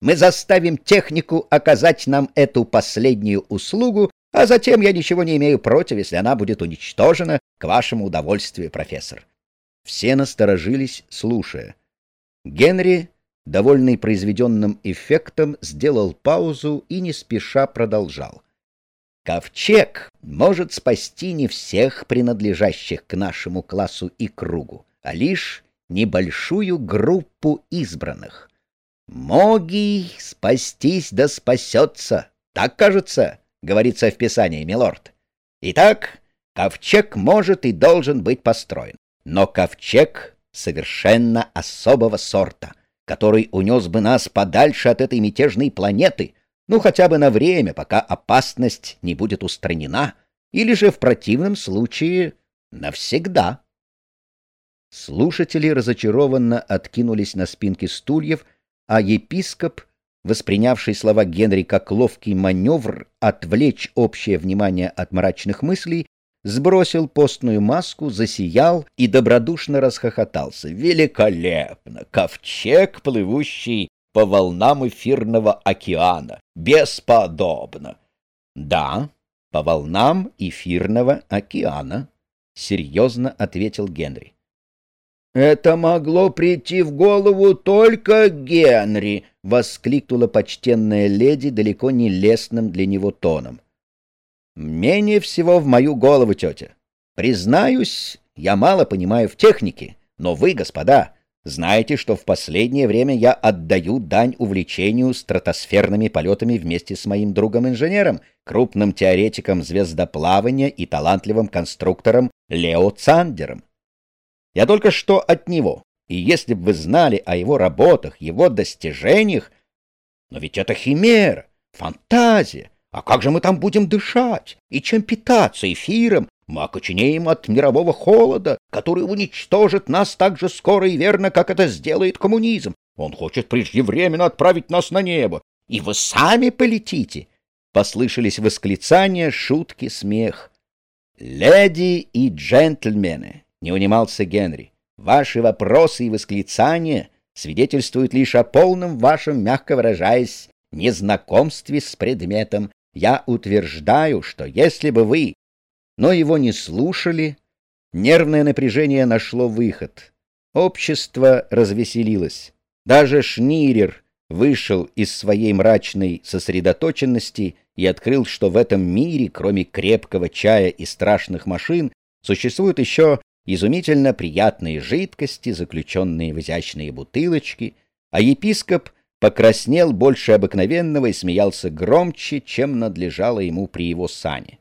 Мы заставим технику оказать нам эту последнюю услугу, а затем я ничего не имею против, если она будет уничтожена к вашему удовольствию, профессор. Все насторожились, слушая. Генри, довольный произведенным эффектом, сделал паузу и не спеша продолжал. Ковчег может спасти не всех принадлежащих к нашему классу и кругу, а лишь небольшую группу избранных. Могий спастись да спасется, так кажется, говорится в Писании, милорд. Итак, ковчег может и должен быть построен, но ковчег совершенно особого сорта, который унес бы нас подальше от этой мятежной планеты, ну хотя бы на время, пока опасность не будет устранена, или же в противном случае навсегда. Слушатели разочарованно откинулись на спинки стульев, а епископ, воспринявший слова Генри как ловкий маневр отвлечь общее внимание от мрачных мыслей, сбросил постную маску, засиял и добродушно расхохотался. «Великолепно! Ковчег, плывущий по волнам эфирного океана! Бесподобно!» «Да, по волнам эфирного океана», — серьезно ответил Генри. «Это могло прийти в голову только Генри!» — воскликнула почтенная леди далеко не лестным для него тоном. «Менее всего в мою голову, тетя. Признаюсь, я мало понимаю в технике, но вы, господа, знаете, что в последнее время я отдаю дань увлечению стратосферными полетами вместе с моим другом-инженером, крупным теоретиком звездоплавания и талантливым конструктором Лео Цандером. Я только что от него. И если бы вы знали о его работах, его достижениях... Но ведь это химера, фантазия. А как же мы там будем дышать? И чем питаться эфиром? Мы окоченеем от мирового холода, который уничтожит нас так же скоро и верно, как это сделает коммунизм. Он хочет преждевременно отправить нас на небо. И вы сами полетите. Послышались восклицания, шутки, смех. Леди и джентльмены, — не унимался Генри. «Ваши вопросы и восклицания свидетельствуют лишь о полном вашем, мягко выражаясь, незнакомстве с предметом. Я утверждаю, что если бы вы...» Но его не слушали, нервное напряжение нашло выход. Общество развеселилось. Даже Шнирер вышел из своей мрачной сосредоточенности и открыл, что в этом мире, кроме крепкого чая и страшных машин, существуют еще изумительно приятные жидкости, заключенные в изящные бутылочки, а епископ покраснел больше обыкновенного и смеялся громче, чем надлежало ему при его сане.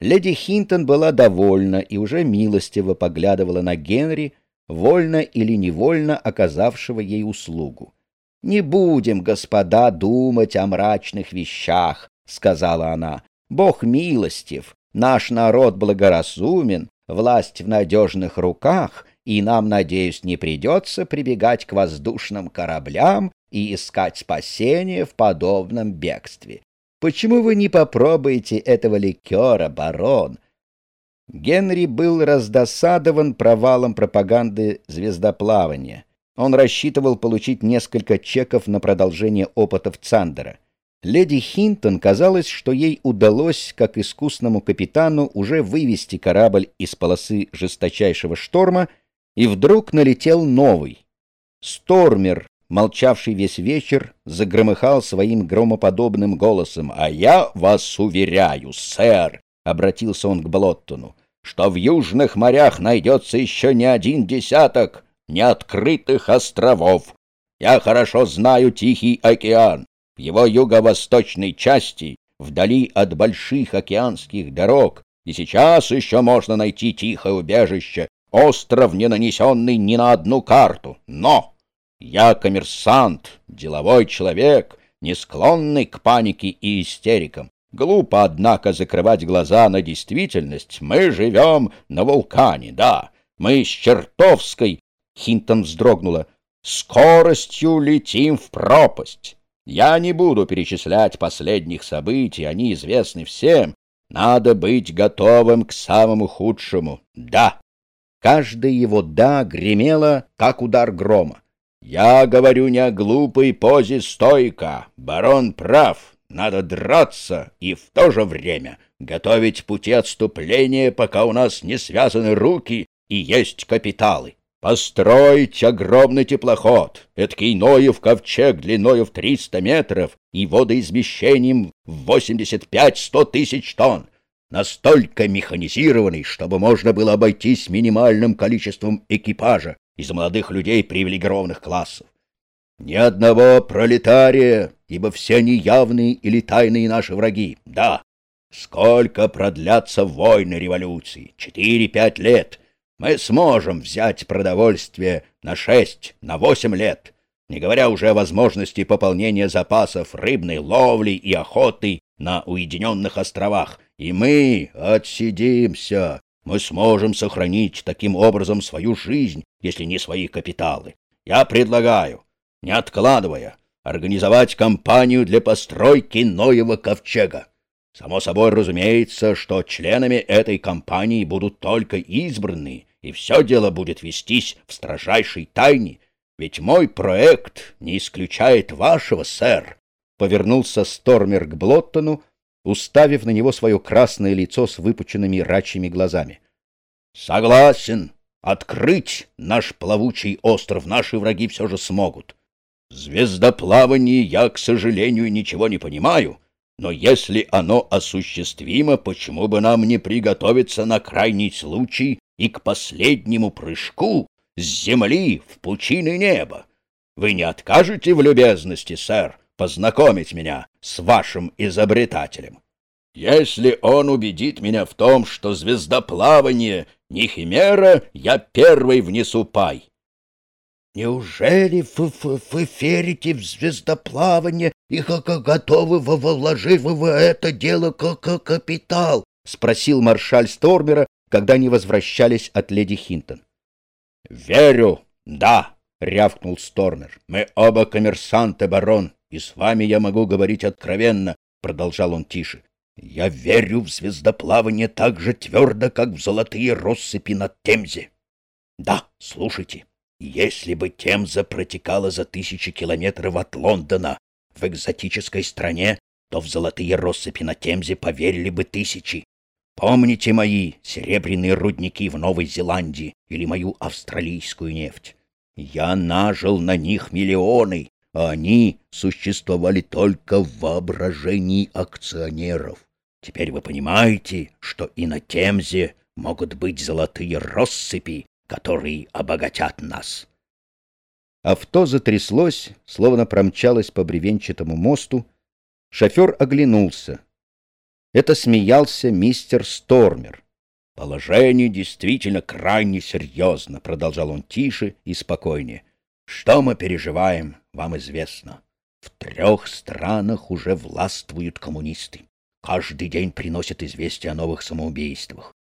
Леди Хинтон была довольна и уже милостиво поглядывала на Генри, вольно или невольно оказавшего ей услугу. — Не будем, господа, думать о мрачных вещах, — сказала она. — Бог милостив, наш народ благоразумен, власть в надежных руках, и нам, надеюсь, не придется прибегать к воздушным кораблям и искать спасение в подобном бегстве. Почему вы не попробуете этого ликера, барон? Генри был раздосадован провалом пропаганды звездоплавания. Он рассчитывал получить несколько чеков на продолжение опытов Цандера. Леди Хинтон казалось, что ей удалось, как искусному капитану, уже вывести корабль из полосы жесточайшего шторма, и вдруг налетел новый. Стормер, молчавший весь вечер, загромыхал своим громоподобным голосом. «А я вас уверяю, сэр!» — обратился он к Блоттону, что в южных морях найдется еще не один десяток неоткрытых островов. Я хорошо знаю Тихий океан, в его юго-восточной части, вдали от больших океанских дорог, и сейчас еще можно найти тихое убежище, остров, не нанесенный ни на одну карту. Но я коммерсант, деловой человек, не склонный к панике и истерикам. Глупо, однако, закрывать глаза на действительность. Мы живем на вулкане, да. Мы с чертовской, Хинтон вздрогнула, скоростью летим в пропасть. Я не буду перечислять последних событий, они известны всем. Надо быть готовым к самому худшему. Да. Каждое его «да» гремело, как удар грома. Я говорю не о глупой позе стойка. Барон прав. Надо драться и в то же время готовить пути отступления, пока у нас не связаны руки и есть капиталы. Построить огромный теплоход, эдакий Ноев ковчег длиною в 300 метров и водоизмещением в 85-100 тысяч тонн, настолько механизированный, чтобы можно было обойтись минимальным количеством экипажа из молодых людей привилегированных классов. Ни одного пролетария, ибо все они явные или тайные наши враги. Да, сколько продлятся войны революции? Четыре-пять лет — мы сможем взять продовольствие на шесть, на восемь лет, не говоря уже о возможности пополнения запасов рыбной ловли и охоты на уединенных островах. И мы отсидимся. Мы сможем сохранить таким образом свою жизнь, если не свои капиталы. Я предлагаю, не откладывая, организовать кампанию для постройки Ноева ковчега. Само собой разумеется, что членами этой компании будут только избранные, и все дело будет вестись в строжайшей тайне, ведь мой проект не исключает вашего, сэр. Повернулся Стормер к Блоттону, уставив на него свое красное лицо с выпученными рачьими глазами. Согласен, открыть наш плавучий остров наши враги все же смогут. Звездоплавание я, к сожалению, ничего не понимаю, но если оно осуществимо, почему бы нам не приготовиться на крайний случай и к последнему прыжку с земли в пучины неба. Вы не откажете в любезности, сэр, познакомить меня с вашим изобретателем? Если он убедит меня в том, что звездоплавание не химера, я первый внесу пай. Неужели вы, вы, вы верите в звездоплавание и готовы вложить в это дело как капитал? — спросил маршаль Стормера, когда они возвращались от леди Хинтон. «Верю, да!» — рявкнул Сторнер. «Мы оба коммерсанты, барон, и с вами я могу говорить откровенно», — продолжал он тише. «Я верю в звездоплавание так же твердо, как в золотые россыпи над Темзе. Да, слушайте, если бы Темза протекала за тысячи километров от Лондона в экзотической стране, то в золотые россыпи на Темзе поверили бы тысячи, Помните мои серебряные рудники в Новой Зеландии или мою австралийскую нефть? Я нажил на них миллионы, а они существовали только в воображении акционеров. Теперь вы понимаете, что и на Темзе могут быть золотые россыпи, которые обогатят нас. Авто затряслось, словно промчалось по бревенчатому мосту. Шофер оглянулся. Это смеялся мистер Стормер. «Положение действительно крайне серьезно», — продолжал он тише и спокойнее. «Что мы переживаем, вам известно. В трех странах уже властвуют коммунисты. Каждый день приносят известия о новых самоубийствах.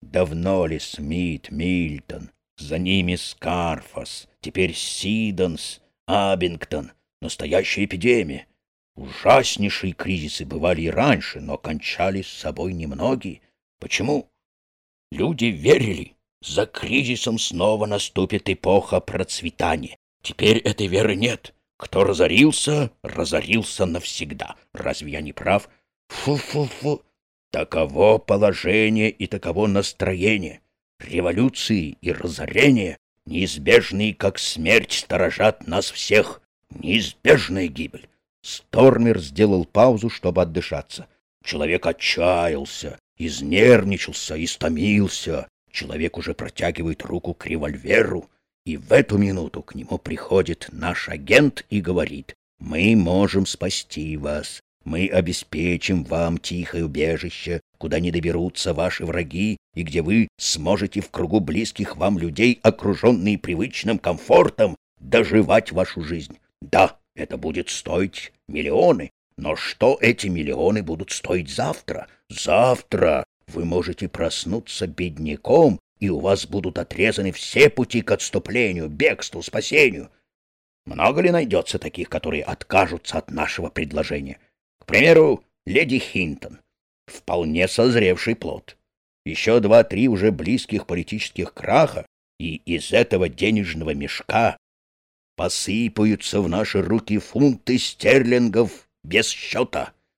Давно ли Смит, Мильтон, за ними Скарфас, теперь Сидонс, Абингтон, настоящая эпидемия. Ужаснейшие кризисы бывали и раньше, но кончались с собой немногие. Почему? Люди верили. За кризисом снова наступит эпоха процветания. Теперь этой веры нет. Кто разорился, разорился навсегда. Разве я не прав? Фу-фу-фу. Таково положение и таково настроение. Революции и разорения, неизбежные, как смерть, сторожат нас всех. Неизбежная гибель. Стормер сделал паузу, чтобы отдышаться. Человек отчаялся, изнервничался, истомился. Человек уже протягивает руку к револьверу, и в эту минуту к нему приходит наш агент и говорит, «Мы можем спасти вас, мы обеспечим вам тихое убежище, куда не доберутся ваши враги, и где вы сможете в кругу близких вам людей, окруженные привычным комфортом, доживать вашу жизнь. Да, это будет стоить миллионы. Но что эти миллионы будут стоить завтра? Завтра вы можете проснуться бедняком, и у вас будут отрезаны все пути к отступлению, бегству, спасению. Много ли найдется таких, которые откажутся от нашего предложения? Примеру, леди Хинтон. Вполне созревший плод. Еще два-три уже близких политических краха, и из этого денежного мешка посыпаются в наши руки фунты стерлингов без счета.